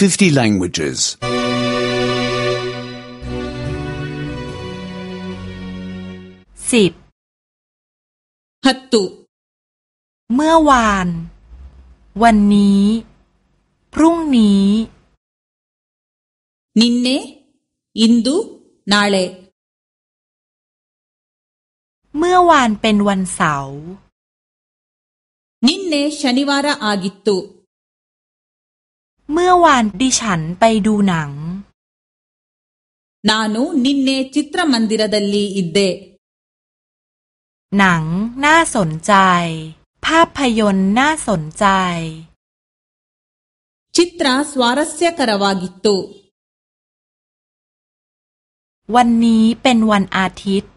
50 languages. สิบ ಹತ್ತು เมื่อวาน วันนี้ พรุ่งนี้ ನಿನ್ನೆ ಇಂದು ನಾಳೆ เมื่อวานเป็นวันเสาร์ ನಿನ್ನೆ ಶನಿವಾರ ಆಗಿತ್ತು เมื่อวานดิฉันไปดูหนัง ನಾನು ನಿನ್ನೆ ಚಿತ್ರಮಂದಿರದಲ್ಲಿ ಇದ್ದೆ หนังน่าสนใจ ภาพยนตร์น่าสนใจ ಚಿತ್ರ ಸ್ವಾರಸ್ಯಕರವಾಗಿತ್ತು วันนี้เป็นวันอาทิตย์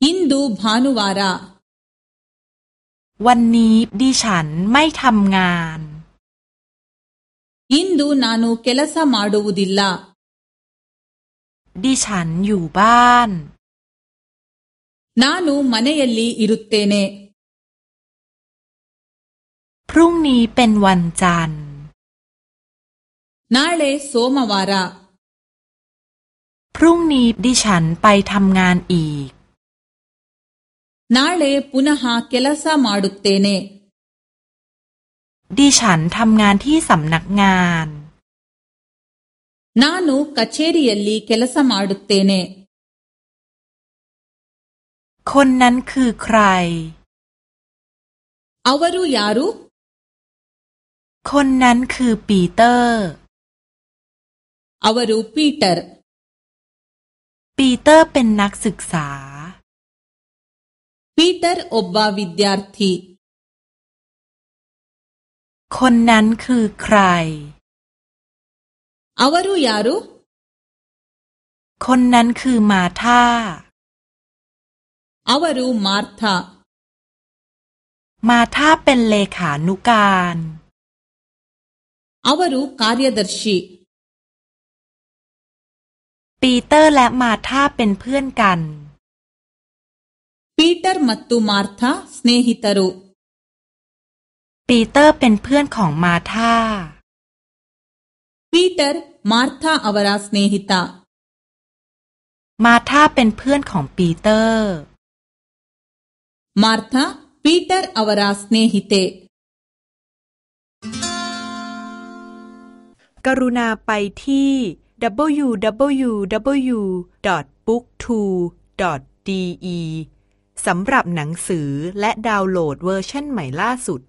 ಇಂದು ಭಾನುವಾರ วันนี้ดิฉันไม่ทำงาน ಇಂದು ನಾನು ಕೆಲಸ ಮಾಡುವುದಿಲ್ಲ ดิฉันอยู่บ้าน ನಾನು ಮನೆಯಲ್ಲಿ ಇರುತ್ತೇನೆ พรุ่งนี้เป็นวันจันทร์ ನಾಳೆ ಸೋಮವಾರ พรุ่งนี้ดิฉันไปทำงานอีก ನಾಳೆ ಪುನಃ ಕೆಲಸ ಮಾಡುತ್ತೇನೆ ดิฉันทำงานที่สำนักงาน ನಾನು ಕಚೇರಿಯಲ್ಲಿ ಕೆಲಸ ಮಾಡುತ್ತೇನೆ คนนั้นคือใคร ಅವರು ಯಾರು คนนั้นคือปีเตอร์ ಅವರು ಪೀಟರ್ ปีเตอร์เป็นนักศึกษา ಪೀಟರ್ ಒಬ್ಬ ವಿದ್ಯಾರ್ಥಿ คนนั้นคือใคร ಅವರು ಯಾರು คนนั้นคือมาร์ธา ಅವರು ಮಾರ್ಥಾ มาร์ธาเป็นเลขานุการಅವರು ಕಾರ್ಯದರ್ಶಿ ปีเตอร์และมาร์ธาเป็นเพื่อนกัน ಪೀಟರ್ ಮತ್ತು ಮಾರ್ಥಾ ಸ್ನೇಹಿತರು ปีเตอร์เป็นเพื่อนของมาร์ธา ಪೀಟರ್ ಮಾರ್ಥಾ ಅವರ ಸ್ನೇಹಿತ มาร์ธาเป็นเพื่อนของปีเตอร์ ಮಾರ್ಥಾ ಪೀಟರ್ ಅವರ ಸ್ನೇಹಿತೆ กรุณาไปที่ www.book2.de สำหรับหนังสือและดาวน์โหลดเวอร์ชันใหม่ล่าสุด